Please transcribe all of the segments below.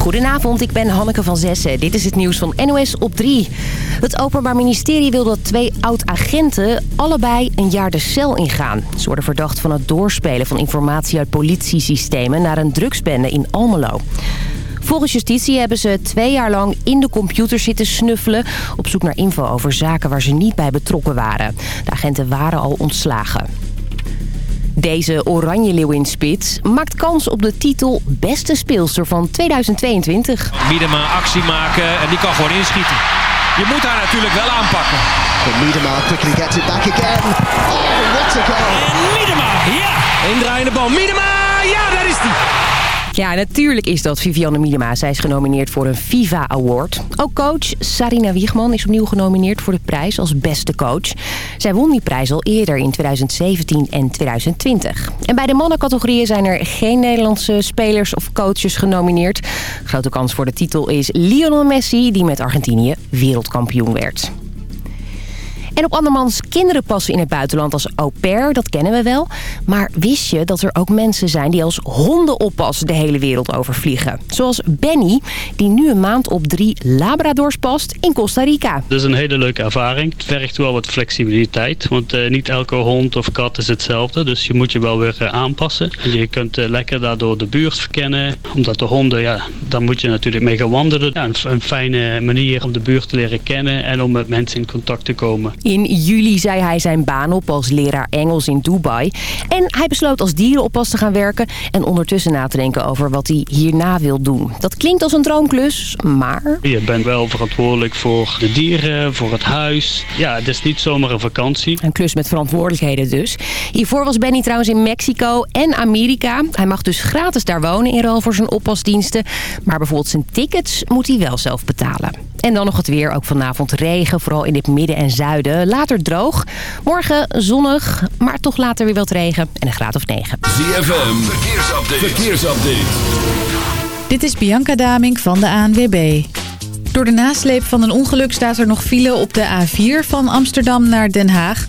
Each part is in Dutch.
Goedenavond, ik ben Hanneke van Zessen. Dit is het nieuws van NOS op 3. Het Openbaar Ministerie wil dat twee oud-agenten allebei een jaar de cel ingaan. Ze worden verdacht van het doorspelen van informatie uit politiesystemen... naar een drugsbende in Almelo. Volgens justitie hebben ze twee jaar lang in de computer zitten snuffelen... op zoek naar info over zaken waar ze niet bij betrokken waren. De agenten waren al ontslagen. Deze Oranje Leeuw in Spits maakt kans op de titel Beste Speelster van 2022. Miedema actie maken en die kan gewoon inschieten. Je moet haar natuurlijk wel aanpakken. But Miedema quickly gets it back again. Oh, what a goal! En Miedema, ja! Indraaiende bal. Miedema, ja. Ja, natuurlijk is dat Vivianne Miedema. Zij is genomineerd voor een FIFA Award. Ook coach Sarina Wiegman is opnieuw genomineerd voor de prijs als beste coach. Zij won die prijs al eerder in 2017 en 2020. En bij de mannencategorieën zijn er geen Nederlandse spelers of coaches genomineerd. Grote kans voor de titel is Lionel Messi, die met Argentinië wereldkampioen werd. En op andermans kinderen passen in het buitenland als au pair, dat kennen we wel. Maar wist je dat er ook mensen zijn die als hondenoppas de hele wereld overvliegen? Zoals Benny, die nu een maand op drie labradors past in Costa Rica. Dat is een hele leuke ervaring. Het vergt wel wat flexibiliteit, want uh, niet elke hond of kat is hetzelfde. Dus je moet je wel weer uh, aanpassen. Je kunt uh, lekker daardoor de buurt verkennen. Omdat de honden, ja, daar moet je natuurlijk mee gaan wandelen. Een fijne manier om de buurt te leren kennen en om met mensen in contact te komen. In juli zei hij zijn baan op als leraar Engels in Dubai. En hij besloot als dierenoppas te gaan werken... en ondertussen na te denken over wat hij hierna wil doen. Dat klinkt als een droomklus, maar... Je bent wel verantwoordelijk voor de dieren, voor het huis. Ja, het is niet zomaar een vakantie. Een klus met verantwoordelijkheden dus. Hiervoor was Benny trouwens in Mexico en Amerika. Hij mag dus gratis daar wonen in ruil voor zijn oppasdiensten. Maar bijvoorbeeld zijn tickets moet hij wel zelf betalen. En dan nog het weer. Ook vanavond regen, vooral in het midden en zuiden. Later droog. Morgen zonnig, maar toch later weer wat regen. En een graad of 9. ZFM, verkeersupdate. verkeersupdate. Dit is Bianca Damink van de ANWB. Door de nasleep van een ongeluk staat er nog file op de A4 van Amsterdam naar Den Haag.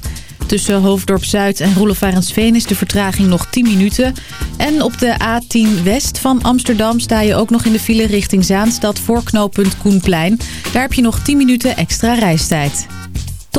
Tussen Hoofddorp Zuid en Roelofarensveen is de vertraging nog 10 minuten. En op de A10 West van Amsterdam sta je ook nog in de file richting Zaanstad voor knooppunt Koenplein. Daar heb je nog 10 minuten extra reistijd.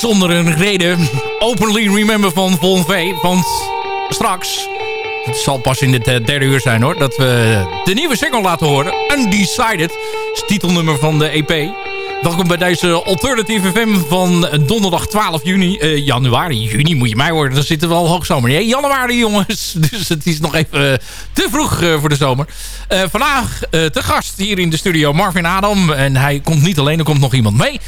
Zonder een reden Openly Remember van Von V. Want straks, het zal pas in het eh, derde uur zijn hoor... dat we de nieuwe single laten horen. Undecided, is titelnummer van de EP. Welkom bij deze Alternative FM van donderdag 12 juni. Uh, januari, juni moet je mij worden. Dan zitten we al hoogzomer. Nee, januari jongens. Dus het is nog even eh, te vroeg voor de zomer. vandaag te gast hier in de studio Marvin Adam. En hij komt niet alleen, er komt nog iemand mee.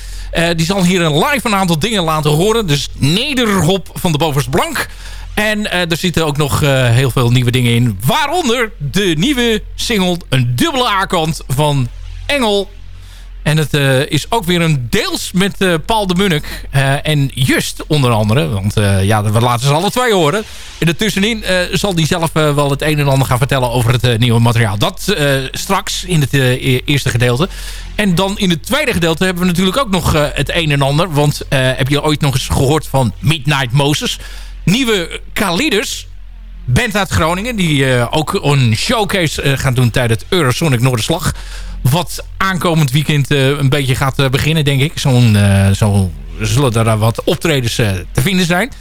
Die zal hier een live een aantal dingen laten horen. Dus Nederhop van de Bovers Blank. En uh, er zitten ook nog heel veel nieuwe dingen in. Waaronder de nieuwe single, een dubbele A-kant van Engel en het uh, is ook weer een deels met uh, Paul de Munnik uh, en Just onder andere. Want ja, we laten ze alle twee horen. En ertussenin zal hij zelf wel het een en ander gaan vertellen over het nieuwe materiaal. Dat straks in het e-, eerste gedeelte. En dan in het tweede gedeelte hebben we natuurlijk ook nog het een en ander. Want heb je ooit nog eens gehoord van Midnight Moses? Nieuwe Kalides, band uit Groningen. Die ook een showcase gaan doen tijdens Eurosonic Noorderslag wat aankomend weekend uh, een beetje gaat uh, beginnen, denk ik. Zo'n uh, zo zullen er wat optredens te vinden zijn.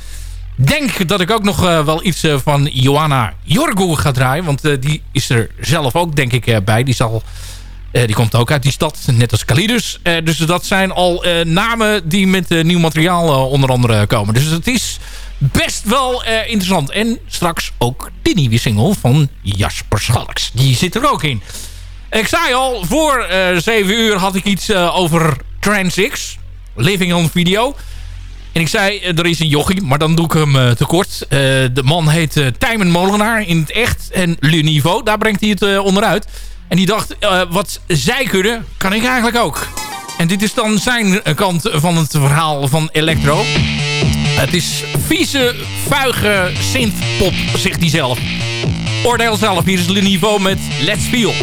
Denk dat ik ook nog wel iets van Johanna Jorgo ga draaien. Want die is er zelf ook, denk ik, bij. Die, zal, die komt ook uit die stad, net als Kalidus. dus dat zijn al namen die met nieuw materiaal onder andere komen. Dus het is best wel interessant. En straks ook de nieuwe single van Jasper Schalks. Die zit er ook in. Ik zei al, voor uh, eh, 7 uur had ik iets uh, over Transix. Living on Video. En ik zei, uh, er is een jochie, maar dan doe ik hem tekort. de man heet Tijmen Molenaar in het echt. En Le Niveau, daar brengt hij het onderuit. En die dacht, wat zij kunnen, kan ik eigenlijk ook. En dit is dan zijn kant van het verhaal van Electro. Het is vieze, vuige synthpop, zegt hij zelf. Oordeel zelf, hier is Le Niveau met Let's Feel.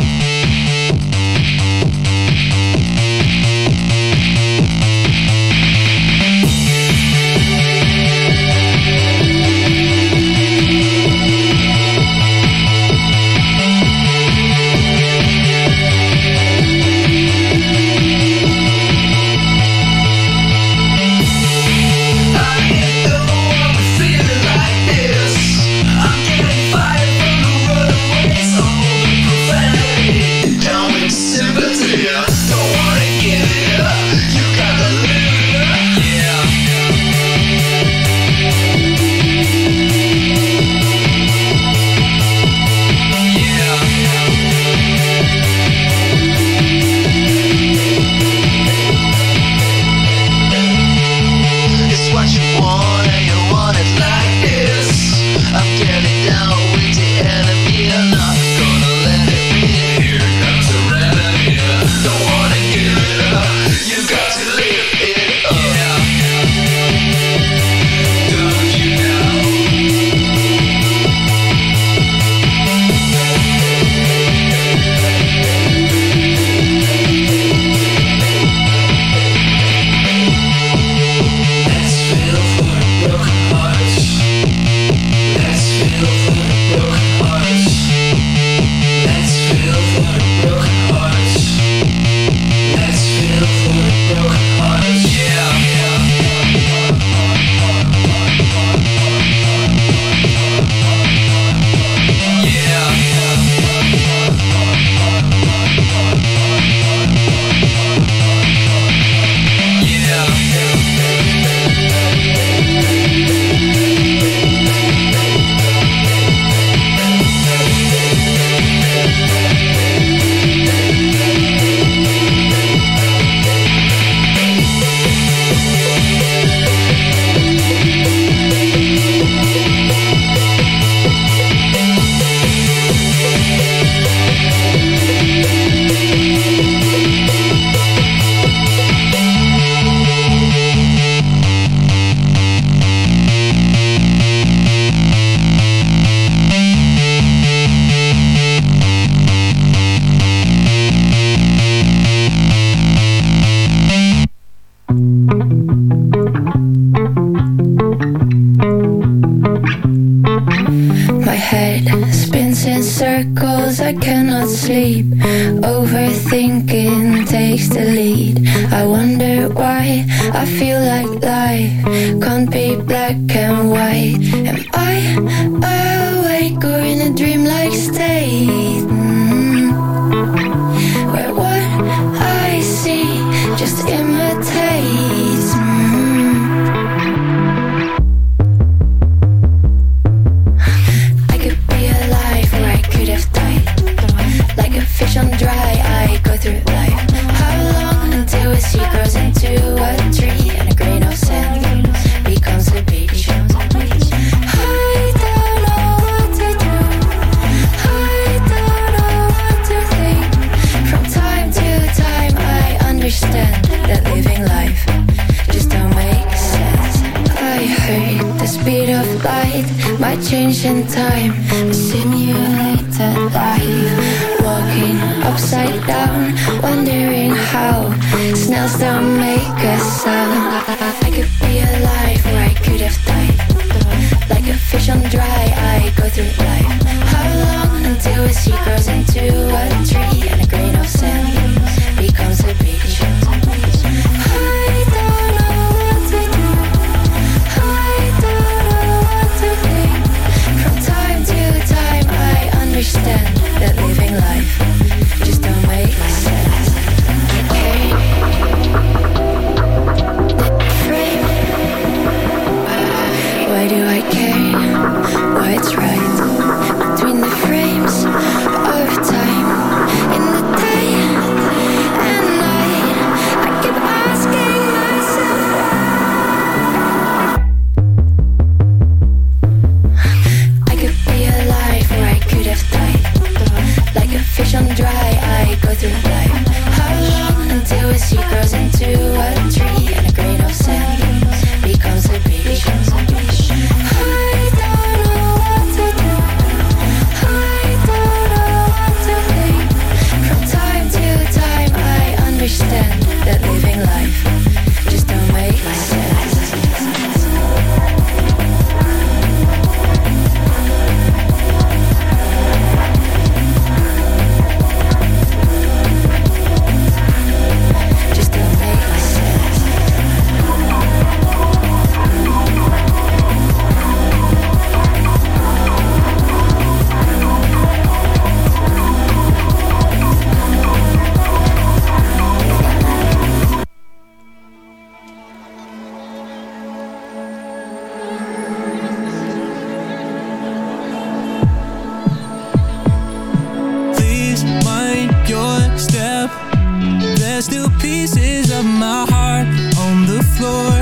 my heart on the floor.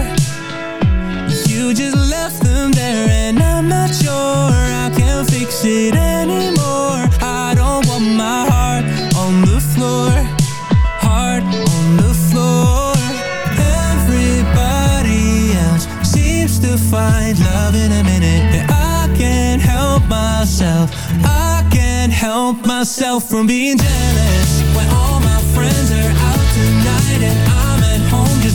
You just left them there and I'm not sure I can fix it anymore. I don't want my heart on the floor. Heart on the floor. Everybody else seems to find love in a minute. And I can't help myself. I can't help myself from being jealous. When all my friends are out tonight and I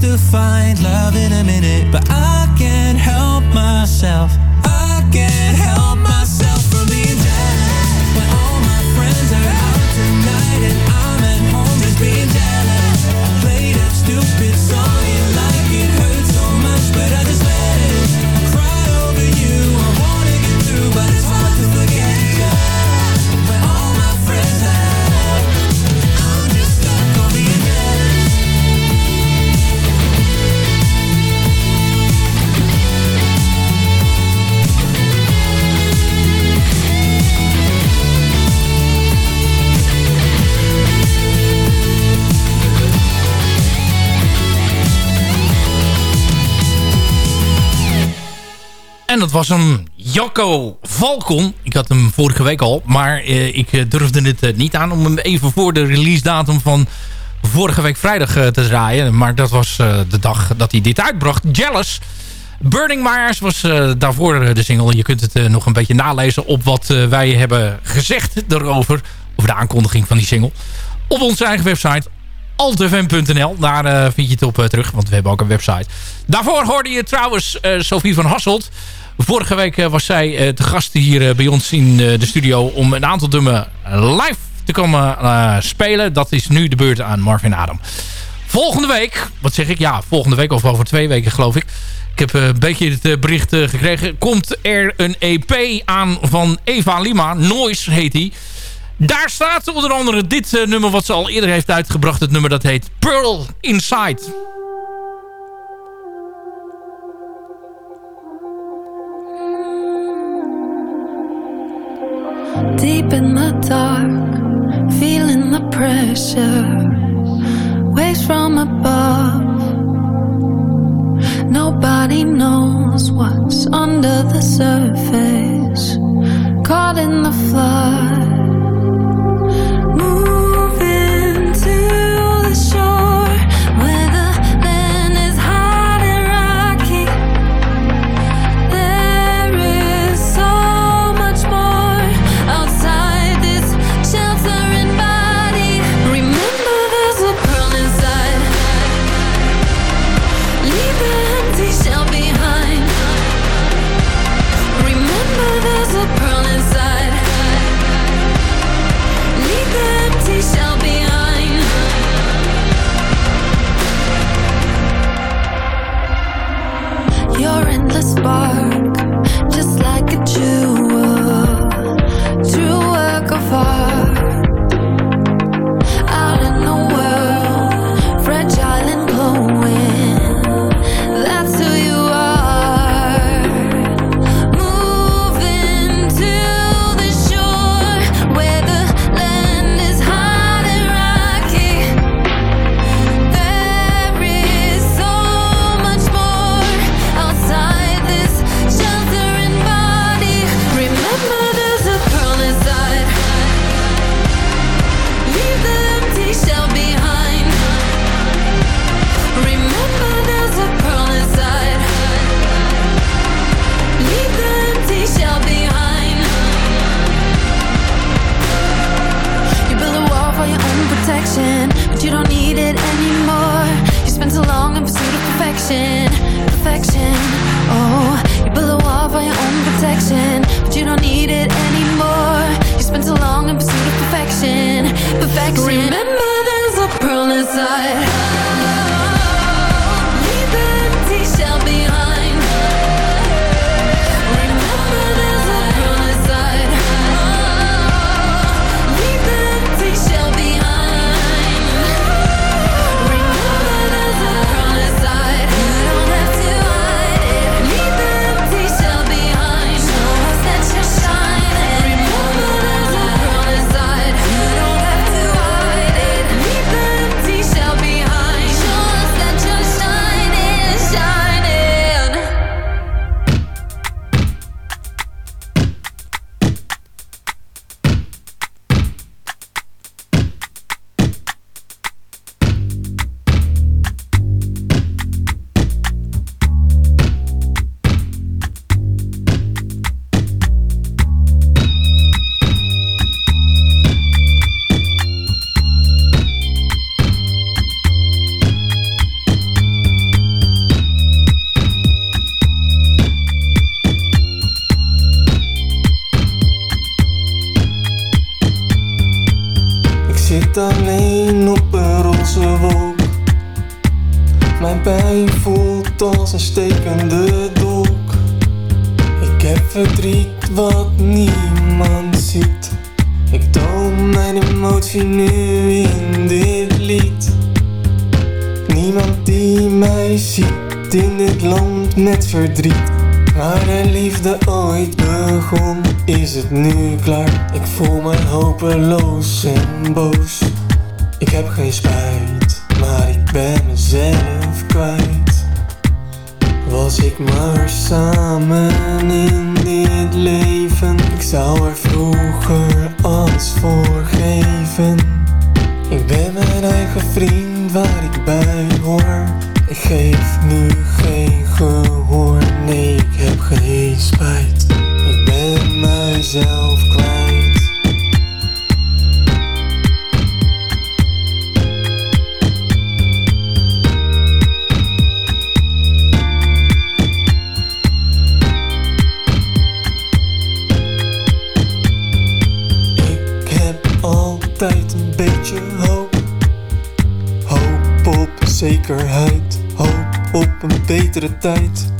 to find love in a minute, but I can't help myself. I can't help myself from being jealous when all my friends are out tonight and I'm at home just being down. Dat was hem Jacco Valkon. Ik had hem vorige week al, maar eh, ik eh, durfde het eh, niet aan... om hem even voor de release datum van vorige week vrijdag te draaien. Maar dat was de dag dat hij dit uitbracht. Jealous. Burning Myers was daarvoor de single. Je kunt het nog een beetje nalezen op wat wij hebben gezegd erover. Over de aankondiging van die single. Op onze eigen website altfm.nl. Daar vind je het op terug, want we hebben ook een website. Daarvoor hoorde je trouwens Sophie van Hasselt. Vorige week eh, was zij eh, te gast hier eh, bij ons in de studio... om een aantal dummen live te komen spelen. Dat is nu de beurt aan Marvin Adam. Volgende week, wat zeg ik? Ja, volgende week of over twee weken geloof ik. Ik heb een beetje het bericht gekregen. Komt er een EP aan van Eva Lima. Noise heet die. Daar staat onder andere dit nummer wat ze al eerder heeft uitgebracht. Het nummer dat heet Pearl Inside. Deep in the dark, feeling the pressure, waves from above. Nobody knows what's under the surface, caught in the flood. nu klaar. Ik voel me hopeloos en boos. Ik heb geen spijt, maar ik ben mezelf kwijt. Was ik maar samen in dit leven, ik zou er vroeger alles voor geven. Ik ben mijn eigen vriend waar ik bij hoor. Ik geef nu geen gehoor, nee, ik heb geen spijt ben mijzelf kwijt Ik heb altijd een beetje hoop. Hoop op zekerheid, hoop op een betere tijd.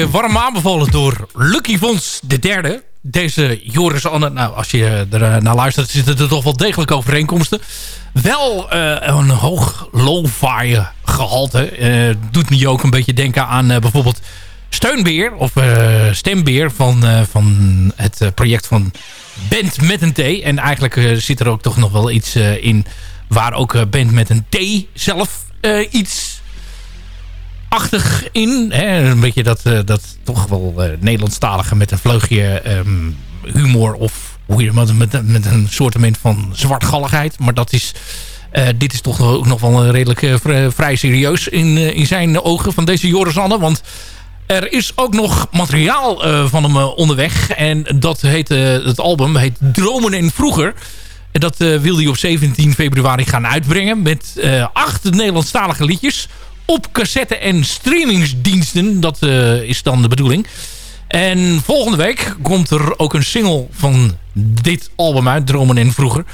Beetje warm aanbevolen door Lucky Vons de derde. Deze Joris Anne, nou als je er naar luistert zitten er toch wel degelijk overeenkomsten. Wel eh, een hoog lo-fi gehalte. Eh, doet me ook een beetje denken aan eh, bijvoorbeeld Steunbeer of eh, Stembeer van, eh, van het eh, project van Band met een T. En eigenlijk eh, zit er ook toch nog wel iets eh, in waar ook eh, Band met een T zelf eh, iets achtig in. Hè? Een beetje dat, eh, dat toch wel eh, Nederlandstalige met een vleugje ehm, humor of hoe je met, met, een soortement van zwartgalligheid. Maar dat is, eh, dit is toch ook nog wel redelijk vri- vrij serieus in, in zijn ogen van deze Joris Anne. Want er is ook nog materiaal van hem onderweg. En dat heet, het album heet Dromen en Vroeger. En dat eh, wil hij op 17 februari gaan uitbrengen. Met acht Nederlandstalige liedjes. Op cassette en streamingsdiensten. Dat eh, is dan de bedoeling. En volgende week komt er ook een single van dit album uit. Dromen en Vroeger.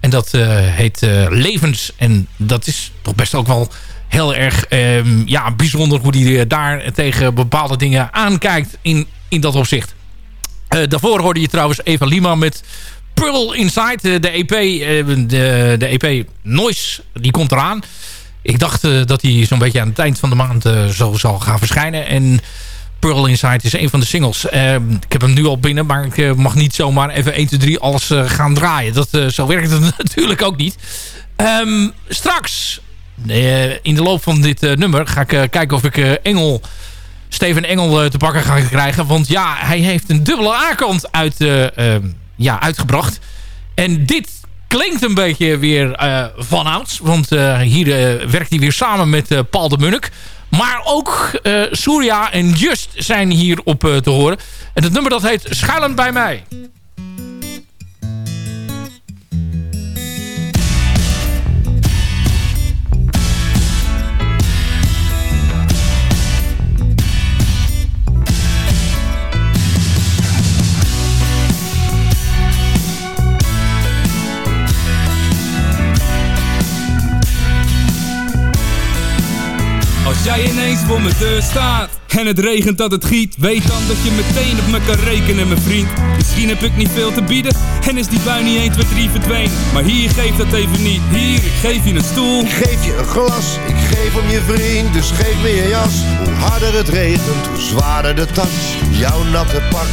En dat eh, heet eh, Levens. En dat is toch best ook wel heel erg ehm, ja, bijzonder hoe eh, daar tegen bepaalde dingen aankijkt in, in dat opzicht. Daarvoor hoorde je trouwens Eva Lima met Pearl Inside. de EP, de, de EP Noise, die komt eraan. Ik dacht eh, dat hij zo'n beetje aan het eind van de maand eh, zo zal gaan verschijnen. En Pearl Inside is een van de singles. Eh, ik heb hem nu al binnen, maar ik eh, mag niet zomaar even 1, 2, 3 alles gaan draaien. Dat, zo werkt het natuurlijk ook niet. Ehm, straks, in de loop van dit nummer, ga ik kijken of ik Engel... Steven Engel te pakken ga krijgen. Want ja, hij heeft een dubbele A-kant uit, eh, ehm, ja, uitgebracht. En dit klinkt een beetje weer eh van ouds. Want eh, hier eh, werkt hij weer samen met Paul de Munnik. Maar ook Surya en Just zijn hierop eh, te horen. En het nummer dat heet Schuilend bij mij. Voor mijn deur staat en het regent dat het giet, weet dan dat je meteen op me kan rekenen, mijn vriend. Misschien heb ik niet veel te bieden en is die bui niet 1, 2, 3 verdwenen. Maar hier geef dat even niet. Hier, ik geef je een stoel. Ik geef je een glas, ik geef om je vriend, dus geef me je jas. Hoe harder het regent, hoe zwaarder de tas. Jouw natte pak,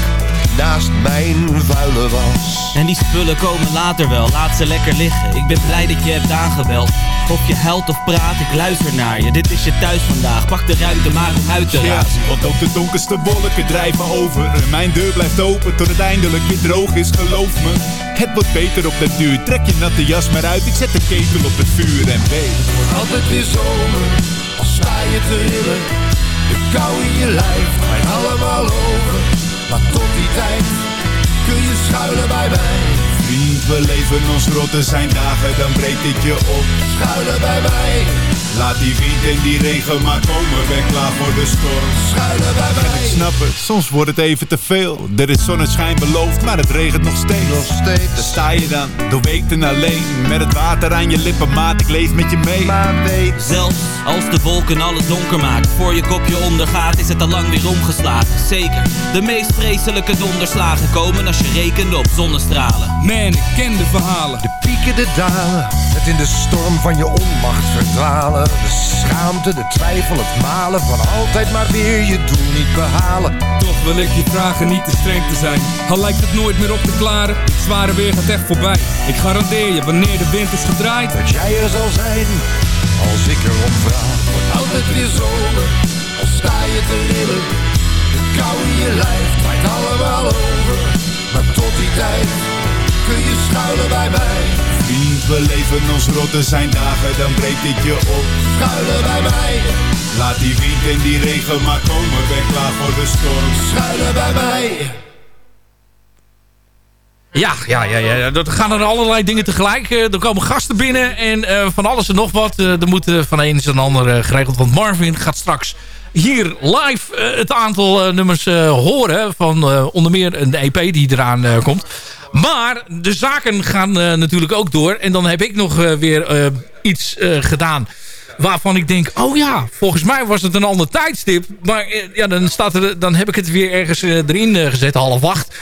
naast mijn vuile was. En die spullen komen later wel, laat ze lekker liggen. Ik ben blij dat je hebt aangebeld. Of je huilt of praat, ik luister naar je. Dit is je thuis vandaag, pak de ruimte maar om uit te Ja, want ook de donkerste wolken drijven over. En mijn deur blijft open tot het eindelijk weer droog is, geloof me. Het wordt beter op den duur. Trek je natte jas maar uit, ik zet de ketel op het vuur en weet. Het wordt altijd weer zomer, als sta je te rillen. De kou in je lijf, gaat allemaal over. Maar tot die tijd kun je schuilen bij mij. Vriend, we leven ons rot, er zijn dagen, dan breek ik je op. Schuilen bij mij, Laat die wind en die regen maar komen, ben klaar voor de storm. Schuilen bij mij. Ik snap het, soms wordt het even te veel. Er is zonneschijn beloofd, maar het regent nog steeds. Nog steeds. Daar sta je dan, doorweekt alleen. Met het water aan je lippen, maat, ik leef met je mee. Maar weet, Zelfs als de wolken alles donker maken Voor je kopje ondergaat is het al lang weer omgeslagen Zeker, de meest vreselijke donderslagen komen Als je rekent op zonnestralen Man, ik ken de verhalen. de pieken, de dalen. Het in de storm van je onmacht verdwalen. De schaamte, de twijfel, het malen. Van altijd maar weer je doel niet behalen. Toch wil ik je vragen niet te streng te zijn. Al lijkt het nooit meer op te klaren. Het zware weer gaat echt voorbij. Ik garandeer je, wanneer de wind is gedraaid. Dat jij er zal zijn, als ik erom vraag. Wordt altijd weer zomer, al sta je te rillen. De kou in je lijf draait allemaal over. Maar tot die tijd kun je schuilen bij mij. Vriend, we leven ons rot, er zijn dagen, dan breekt ik je op. Schuilen bij mij, Laat die wind en die regen maar komen, ben klaar voor de storm. schuilen bij mij. Ja, ja, ja, ja. Er gaan er allerlei dingen tegelijk. Eh, er komen gasten binnen en eh, van alles en nog wat. Eh, er moet van een en ander eh, geregeld. Want Marvin gaat straks hier live het aantal nummers eh, horen. Van eh, onder meer een EP die eraan eh, komt. Maar de zaken gaan eh, natuurlijk ook door. En dan heb ik nog eh, weer eh, iets gedaan waarvan ik denk, oh ja, volgens mij was het een ander tijdstip. Maar ja, dan, staat er, dan heb ik het weer ergens erin gezet, half acht.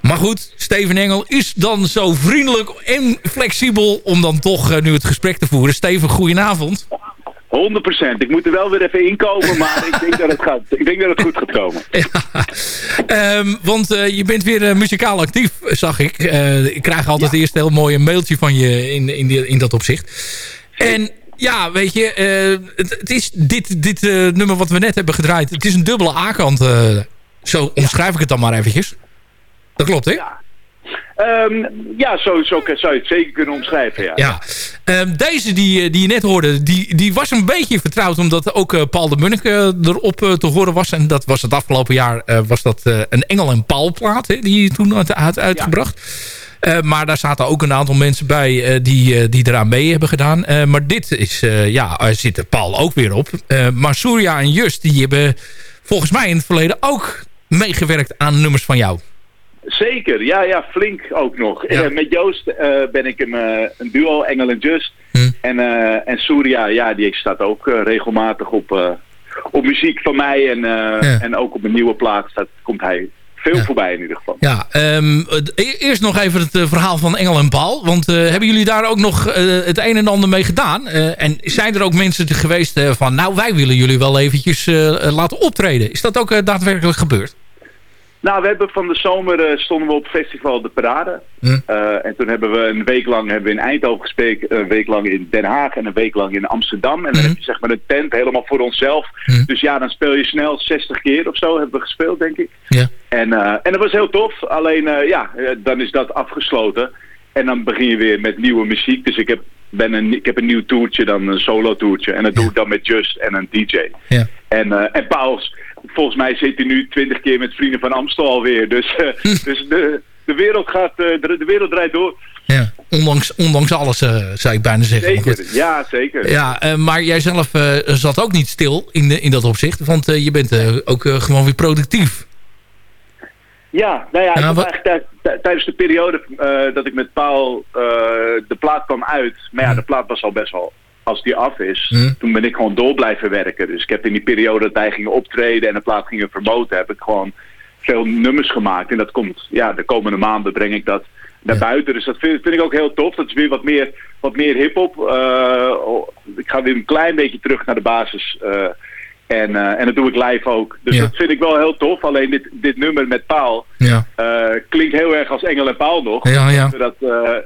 Maar goed, Steven Engel is dan zo vriendelijk en flexibel om dan toch nu het gesprek te voeren. Steven, goedenavond. 100%. Ik moet er wel weer even inkomen, maar ik denk dat het gaat. Ik denk dat het goed gaat komen. Ehm, want eh, je bent weer eh, muzikaal actief, zag ik. Eh, ik krijg altijd eerst heel mooi een mailtje van je in, in, die, in dat opzicht. En ja, weet je, het, het is dit, dit nummer wat we net hebben gedraaid. Het is een dubbele A-kant. zo omschrijf ik het dan maar eventjes. Dat klopt, hè? Ehm, ja, zo, zo zou je het zeker kunnen omschrijven, ja. Ja. Ehm, deze die, eh, die je net hoorde, die, die was een beetje vertrouwd... omdat ook eh, Paul de Munnik eh, erop te horen was. En dat was het afgelopen jaar was dat een Engel en Paul plaat... Hè, die je toen had, had uitgebracht. Maar daar zaten ook een aantal mensen bij die, die eraan mee hebben gedaan. Maar dit is, ja, er zit Paul ook weer op. Maar Surya en Just, die hebben volgens mij in het verleden ook meegewerkt aan nummers van jou. Zeker, ja, ja, flink ook nog. Eh, met Joost eh, ben ik een, eh, een duo, Engel en Just. En, eh en Surya, ja, die staat ook regelmatig op, op muziek van mij. En, en ook op een nieuwe plaat staat, komt hij veel voorbij in ieder geval. Ja, ehm, e- eerst nog even het verhaal van Engel en Paul. Want hebben jullie daar ook nog het een en ander mee gedaan? En zijn er ook mensen geweest van... nou, wij willen jullie wel eventjes laten optreden. Is dat ook daadwerkelijk gebeurd? Nou, we hebben van de zomer eh, stonden we op festival De Parade. Hm. Eh, en toen hebben we een week lang hebben we in Eindhoven gespeeld, een week lang in Den Haag en een week lang in Amsterdam. En dan heb je zeg maar een tent helemaal voor onszelf. Dus ja, dan speel je snel 60 keer of zo hebben we gespeeld, denk ik. Ja. En, eh, en dat was heel tof. Alleen ja, dan is dat afgesloten. En dan begin je weer met nieuwe muziek. Dus ik heb, ben een, ik heb een nieuw toertje, dan een solo toertje. En dat doe ik dan met Just en een DJ. Ja. En, en Pauls, volgens mij zit hij nu twintig keer met Vrienden van Amstel alweer. Dus, eh, dus de, de, wereld gaat, eh, de, de wereld draait door. Ja, ondanks, ondanks alles eh, zou ik bijna zeggen. Zeker, ja zeker. Ja, maar jij zelf zat ook niet stil in, de, in dat opzicht. Want je bent ook gewoon weer productief. Ja, nou ja, wat- eigenlijk tij- tij- tijdens de periode dat ik met Paul de plaat kwam uit. Maar ja, de plaat was al best wel, als die af is, Hm. toen ben ik gewoon door blijven werken. Dus ik heb in die periode dat wij gingen optreden en de plaat gingen promoten, heb ik gewoon veel nummers gemaakt. En dat komt, ja, de komende maanden breng ik dat naar buiten. Dus dat vind, vind ik ook heel tof. Dat is weer wat meer, wat meer hip-hop. Eh, ik ga weer een klein beetje terug naar de basis. eh, en, eh, en dat doe ik live ook. Dus Ja. dat vind ik wel heel tof. Alleen dit, dit nummer met Paul Ja. klinkt heel erg als Engel en Paul nog. Ja, ja. Dat,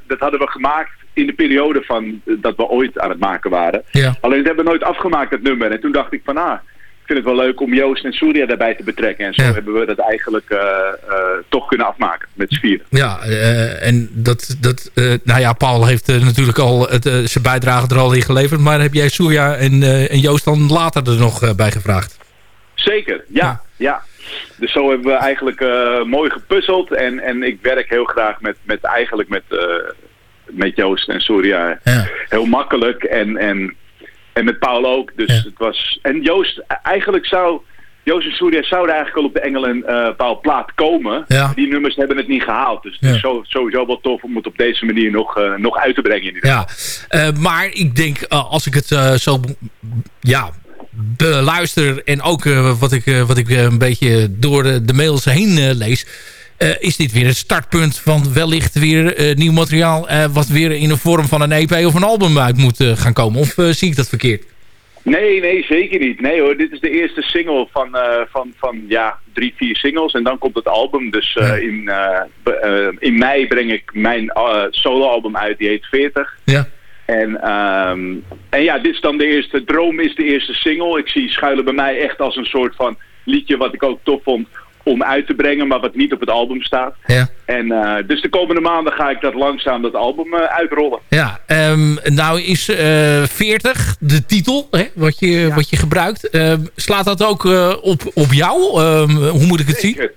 dat hadden we gemaakt in de periode van eh, dat we ooit aan het maken waren. Ja. Alleen dat hebben we nooit afgemaakt, dat nummer. En toen dacht ik van, ah, ik vind het wel leuk om Joost en Surya daarbij te betrekken. En zo Ja. hebben we dat eigenlijk eh, eh, toch kunnen afmaken met z'n vieren. Ja, en dat, dat nou ja, Paul heeft natuurlijk al het, zijn bijdrage er al in geleverd. Maar heb jij Surya en, en Joost dan later er nog bij gevraagd? Zeker, ja. ja. Dus zo hebben we eigenlijk mooi gepuzzeld. En, en ik werk heel graag met, met eigenlijk met, met Joost en Surya. Heel makkelijk. En, en, En met Paul ook. Dus het was... En Joost, eigenlijk zou... Joost en Surya zouden eigenlijk al op de Engelen eh Paul plaat komen. Ja. Die nummers hebben het niet gehaald. Dus het is sowieso wel tof om het op deze manier nog, eh, nog uit te brengen. In ieder Ja, Eh, maar ik denk als ik het zo ja, beluister en ook wat ik, wat ik een beetje door de, de mails heen lees... eh, is dit weer het startpunt van wellicht weer eh, nieuw materiaal... eh, wat weer in de vorm van een EP of een album uit moet gaan komen? Of zie ik dat verkeerd? Nee, nee, zeker niet. Nee hoor, dit is de eerste single van, van, van ja, drie, vier singles. En dan komt het album. Dus in, in mei breng ik mijn soloalbum uit, die heet 40. Ja. En, ehm, en ja, dit is dan de eerste, Droom is de eerste single. Ik zie Schuilen bij mij echt als een soort van liedje wat ik ook tof vond om uit te brengen, maar wat niet op het album staat. Ja. En eh, dus de komende maanden ga ik dat langzaam dat album eh, uitrollen. Ja, ehm, nou is eh 40 de titel hè, wat, je, wat je gebruikt. Ehm, slaat dat ook eh, op, op jou? Ehm, hoe moet ik het zien?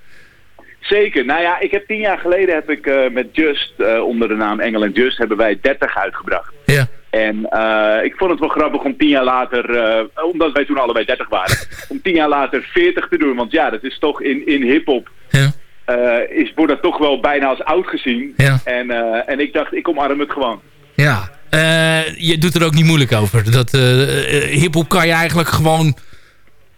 Zeker. Nou ja, ik heb tien jaar geleden heb ik eh, met Just, eh, onder de naam Engel en Just, hebben wij 30 uitgebracht. Ja. En eh, ik vond het wel grappig om tien jaar later, eh, omdat wij toen allebei 30 waren, om tien jaar later 40 te doen. Want ja, dat is toch in, in hip-hop. eh, is, wordt dat toch wel bijna als oud gezien. Ja. En, en ik dacht, ik omarm het gewoon. Ja, je doet er ook niet moeilijk over. Dat hiphop kan je eigenlijk gewoon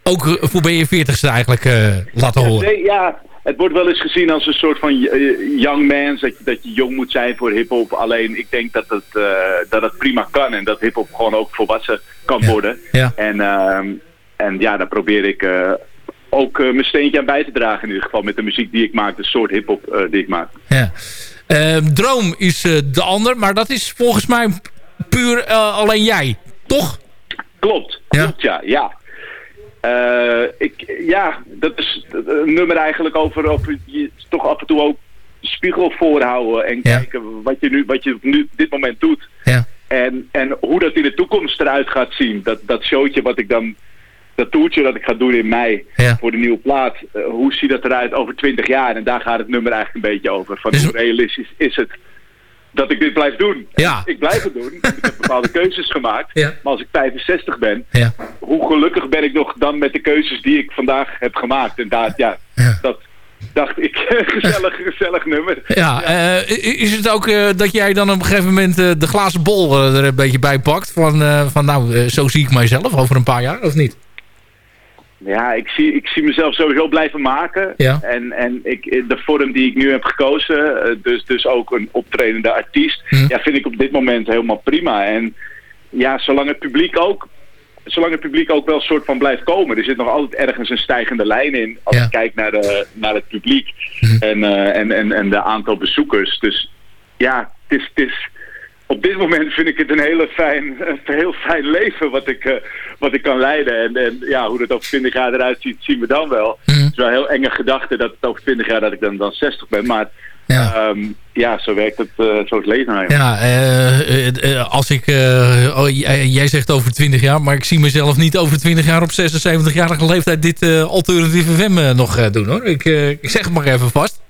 ook voor bij je veertigste eigenlijk laten Ja, horen. nee, ja, het wordt wel eens gezien als een soort van eh, young man, dat je, dat je jong moet zijn voor hip-hop. Alleen ik denk dat het, eh, dat het prima kan en dat hip-hop gewoon ook volwassen kan worden. Ja. En, ehm, en ja, daar probeer ik eh, ook mijn steentje aan bij te dragen in ieder geval met de muziek die ik maak, de soort hip-hop die ik maak. Ja. Ehm, Droom is de ander, maar dat is volgens mij puur alleen jij, toch? Klopt, klopt ja, ja. Eh, ik, ja, dat is een nummer eigenlijk over, over je toch af en toe ook spiegel voorhouden en kijken wat je nu, wat je nu op dit moment doet. Ja. En, en hoe dat in de toekomst eruit gaat zien. Dat, dat showtje wat ik dan, dat toertje dat ik ga doen in mei voor de nieuwe plaat. eh, hoe ziet dat eruit over 20 jaar? En daar gaat het nummer eigenlijk een beetje over. Van hoe realistisch is het dat ik dit blijf doen? Ja. Ik blijf het doen. Ik heb bepaalde keuzes gemaakt. Ja. Maar als ik 65 ben, Ja. hoe gelukkig ben ik nog dan met de keuzes die ik vandaag heb gemaakt? En daar, ja, dat dacht ik, gezellig, gezellig nummer. Ja, eh, is het ook eh, dat jij dan op een gegeven moment eh, de glazen bol er een beetje bij pakt? Van, van nou, zo zie ik mijzelf over een paar jaar, of niet? Ja, ik zie, ik zie mezelf sowieso blijven maken. Ja. En, en ik, de vorm die ik nu heb gekozen, eh, dus, dus ook een optredende artiest, ja, vind ik op dit moment helemaal prima. En ja, zolang het publiek ook, zolang het publiek ook wel een soort van blijft komen. Er zit nog altijd ergens een stijgende lijn in als ik kijk naar, de, naar het publiek en, eh, en, en, en de aantal bezoekers. Dus ja, het is, het is, op dit moment vind ik het een hele fijn, een heel fijn leven wat ik, eh, wat ik kan leiden. En, en ja, hoe dat over 20 jaar eruit ziet, zien we dan wel. Het is wel een heel enge gedachte dat het over 20 jaar dat ik dan, dan 60 ben. Maar ja, ja zo werkt het, eh, zo is het leven nou. Ja, eh, als ik... oh, jij zegt over 20 jaar, maar ik zie mezelf niet over 20 jaar op 76-jarige leeftijd dit alternatieve FM nog doen hoor. Ik, ik zeg het maar even vast.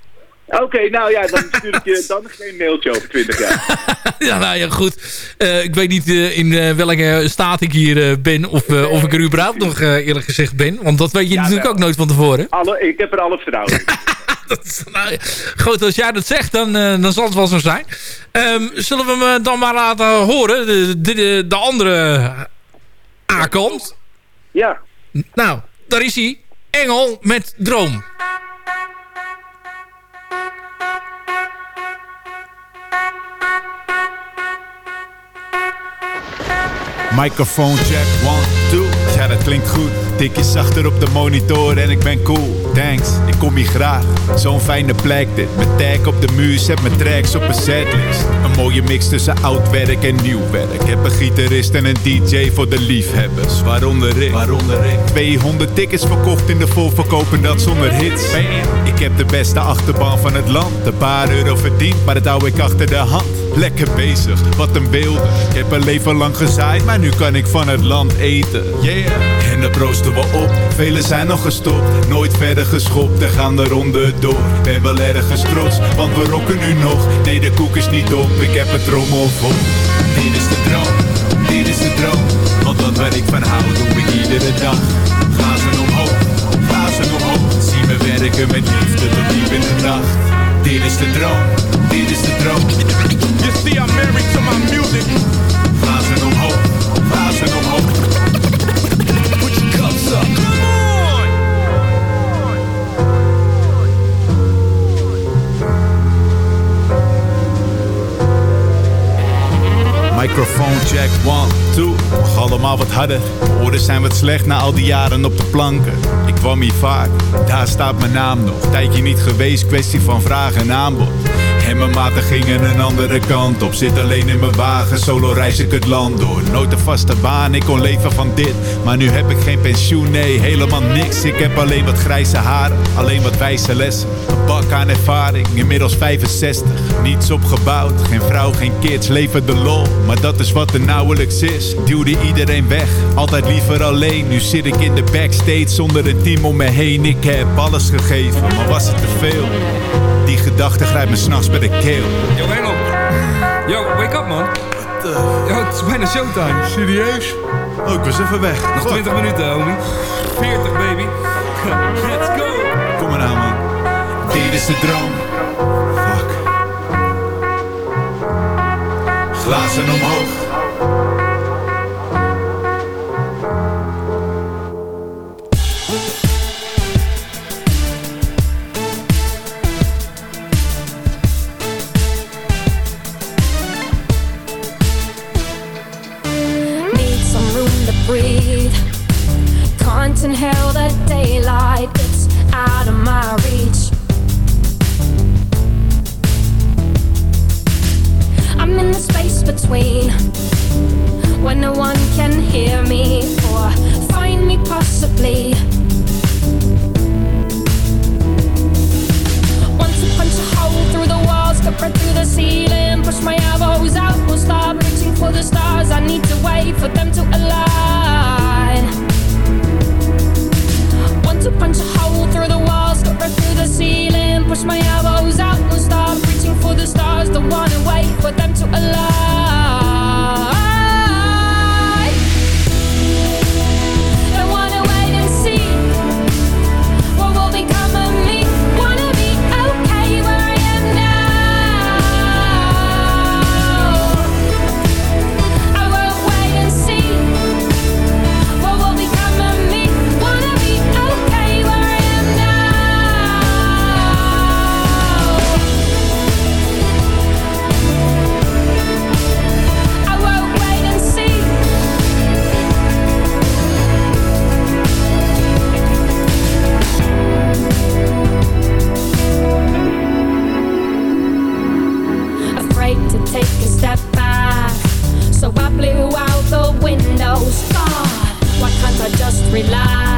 Oké, nou ja, dan stuur ik je dan geen mailtje over 20 jaar. ja, nou ja, goed. Eh, ik weet niet eh, in eh, welke staat ik hier ben of, of ik er überhaupt nog eerlijk gezegd ben. Want dat weet je natuurlijk ook nooit van tevoren. Alle, ik heb er alle vertrouwen in. Nou, goed, als jij dat zegt, dan, dan zal het wel zo zijn. Ehm, zullen we hem dan maar laten horen? De, de, de, de andere A-kant. Ja. Nou, daar is hij. Engel met Droom. Microfoon check, one, two. Ja, dat klinkt goed. Tikjes zachter op de monitor en ik ben cool. Thanks, ik kom hier graag. Zo'n fijne plek dit. Met tag op de muur, zet mijn tracks op een setlist. Een mooie mix tussen oud werk en nieuw werk. Ik heb een gitarist en een DJ voor de liefhebbers. Waaronder ik. Waaronder ik. 200 tickets verkocht in de volverkoop en dat zonder hits. Ik heb de beste achterbaan van het land. Een paar euro verdiend, maar dat hou ik achter de hand. Lekker bezig, wat een beeld. Ik heb een leven lang gezaaid, maar nu kan ik van het land eten. Yeah. En dan proosten we op, velen zijn nog gestopt. Nooit verder geschopt en gaan de ronde door. Ben wel ergens trots, want we rocken nu nog. Nee, de koek is niet op, ik heb het trommel vol. Dit is de droom, dit is de droom. Want dat waar ik van hou, doe ik iedere dag. Glazen omhoog, glazen omhoog. Zie me werken met liefde tot diep in de nacht. Dit is de droom, dit is de droom. You see I'm married to my music. Microphone check, one, two. Mag allemaal wat harder. Oren zijn wat slecht na al die jaren op de planken. Ik kwam hier vaak, daar staat mijn naam nog. Tijdje niet geweest, kwestie van vraag en aanbod. Mijn maten gingen een andere kant op. Zit alleen in mijn wagen, solo reis ik het land door. Nooit een vaste baan, ik kon leven van dit. Maar nu heb ik geen pensioen, nee, helemaal niks. Ik heb alleen wat grijze haren, alleen wat wijze lessen. Een bak aan ervaring, inmiddels 65. Niets opgebouwd, geen vrouw, geen kids, leven de lol. Maar dat is wat er nauwelijks is. Duwde iedereen weg, altijd liever alleen. Nu zit ik in de backstage zonder een team om me heen. Ik heb alles gegeven, maar was het te veel? Die gedachte grijpt me s'nachts bij de keel. Yo, Engel. Yo, wake up, man. Yo, het is bijna showtime. Serieus? Oh, ik was even weg. Nog 20 minuten, homie. 40, baby. Let's go. Kom maar aan, man. Dit is de droom. Fuck. Glazen omhoog. Stars. I need to wait for them to align. Push my elbows out, we'll reaching for the stars. Don't wanna wait for them to align. What will become of me. Relax.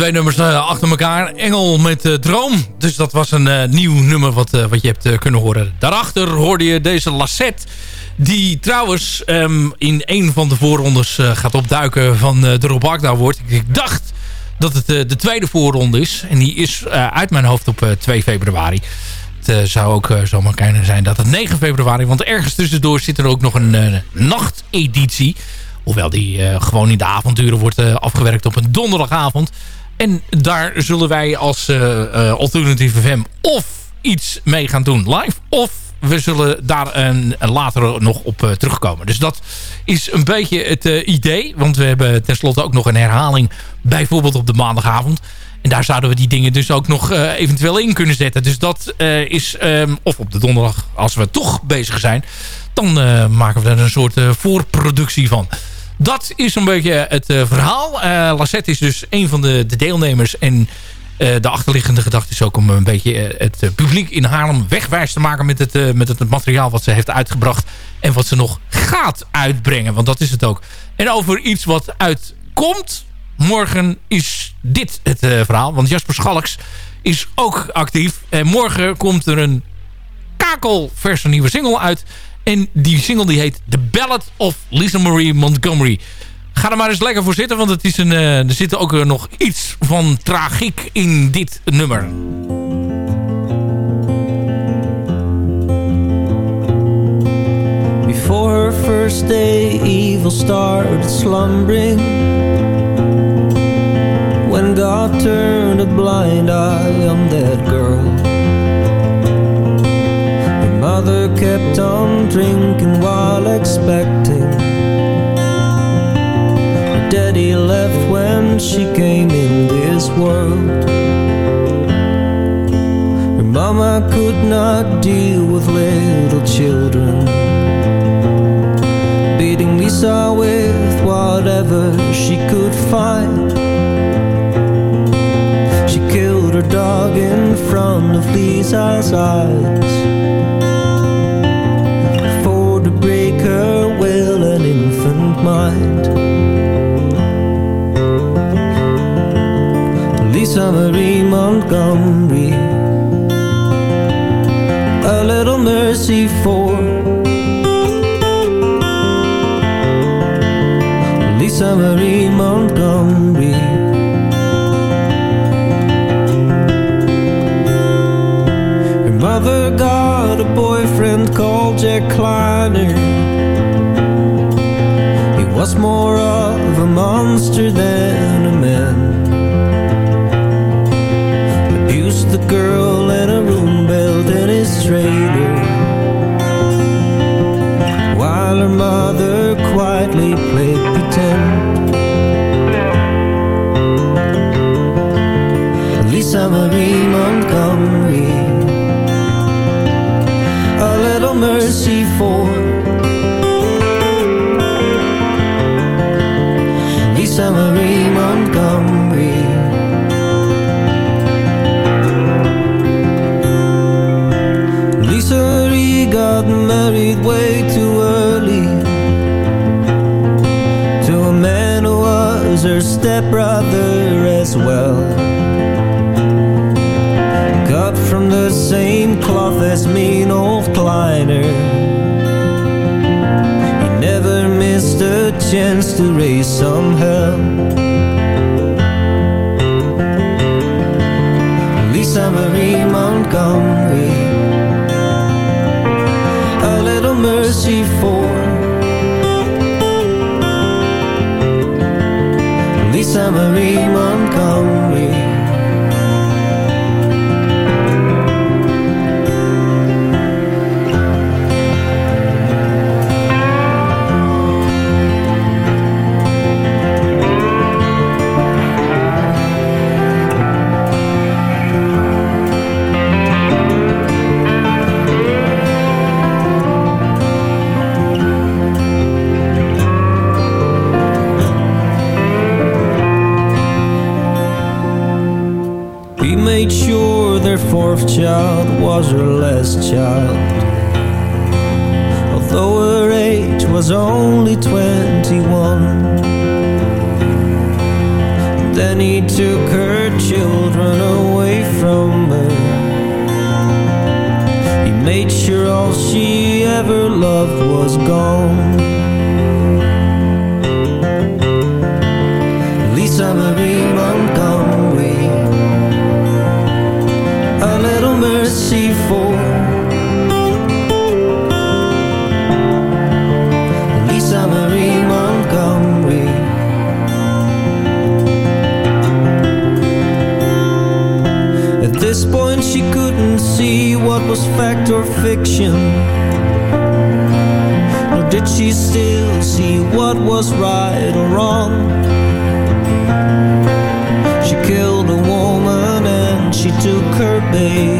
Twee nummers eh, achter elkaar. Engel met eh, Droom. Dus dat was een eh, nieuw nummer wat, wat je hebt kunnen horen. Daarachter hoorde je deze Lassette. Die trouwens ehm, in een van de voorrondes gaat opduiken van de Rob wordt. Ik dacht dat het de tweede voorronde is. En die is uit mijn hoofd op eh, 2 februari. Het zou ook zomaar kunnen zijn dat het 9 februari... want ergens tussendoor zit er ook nog een nachteditie... Hoewel die gewoon in de avonturen wordt afgewerkt op een donderdagavond. En daar zullen wij als eh, Alternative FM of iets mee gaan doen live. Of we zullen daar een, later nog op eh, terugkomen. Dus dat is een beetje het idee. Want we hebben tenslotte ook nog een herhaling. Bijvoorbeeld op de maandagavond. En daar zouden we die dingen dus ook nog eventueel in kunnen zetten. Dus dat is... ehm, of op de donderdag, als we toch bezig zijn... dan maken we er een soort voorproductie van. Dat is een beetje het eh, verhaal. Eh Lassette is dus een van de, de deelnemers. En eh, de achterliggende gedachte is ook om een beetje het publiek in Haarlem wegwijs te maken... met het, met het materiaal wat ze heeft uitgebracht. En wat ze nog gaat uitbrengen. Want dat is het ook. En over iets wat uitkomt... Morgen is dit het verhaal. Want Jasper Schalks is ook actief. En morgen komt er een kakelverse nieuwe single uit. En die single die heet The Ballad of Lisa Marie Montgomery. Ga er maar eens lekker voor zitten, want het is een, eh, er zit ook eh, nog iets van tragiek in dit nummer. Before her first day, evil started slumbering. When God turned a blind eye on that girl. Her mother kept on drinking while expecting. Her daddy left when she came in this world. Her mama could not deal with little children beating Lisa with whatever she could find. She killed her dog in front of Lisa's eyes. Marie Montgomery. A little mercy for Lisa Marie Montgomery. Her mother got a boyfriend called Jack Kleiner. He was more of a monster than a man. Girl in a room built in his trailer. While her mother quietly played pretend. Lisa Marie Montgomery. Chance to raise some hell. Lisa Marie Montgomery. child was her last child. Although her age was only 21. Then he took her children away from her. He made sure all she ever loved was gone. was fact or fiction? Did she still see what was right or wrong? She killed a woman and she took her baby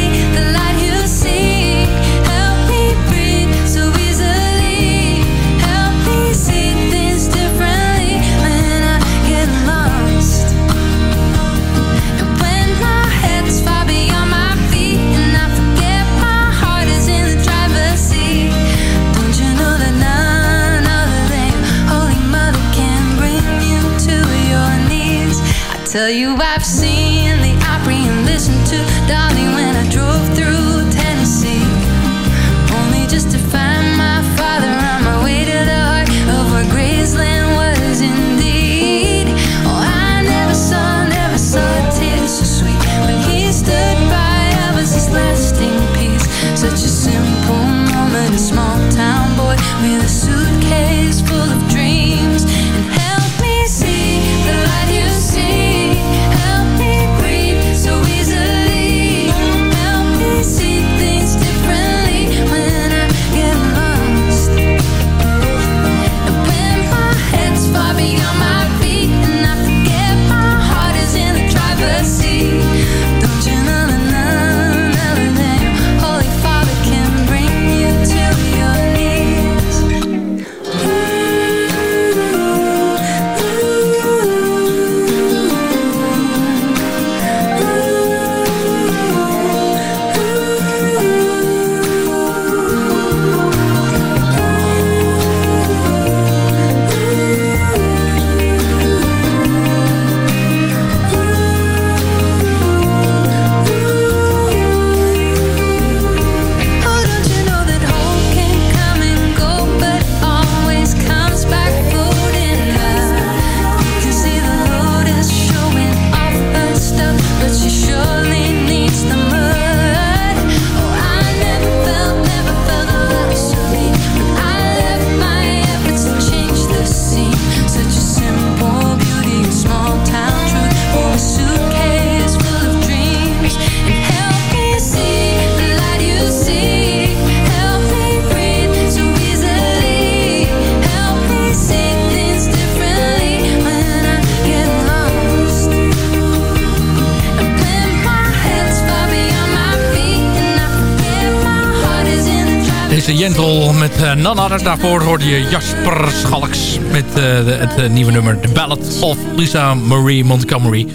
Daarvoor hoorde je Jasper Schalks met de, het uh, nieuwe nummer The Ballad of Lisa Marie Montgomery.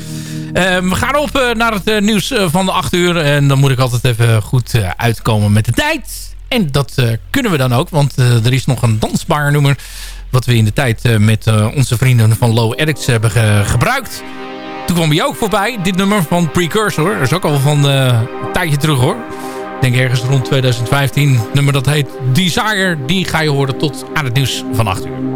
we gaan op naar het nieuws van de 8 uur. En dan moet ik altijd even goed uitkomen met de tijd. En dat kunnen we dan ook, want er is nog een dansbaar nummer... wat we in de tijd met onze vrienden van Low Addicts hebben ge gebruikt. Toen kwam hij ook voorbij, dit nummer van Precursor. Dat is ook al van een tijdje terug hoor. Ergens rond 2015. Nummer dat heet Desire. Die ga je horen tot aan het nieuws van 8 uur.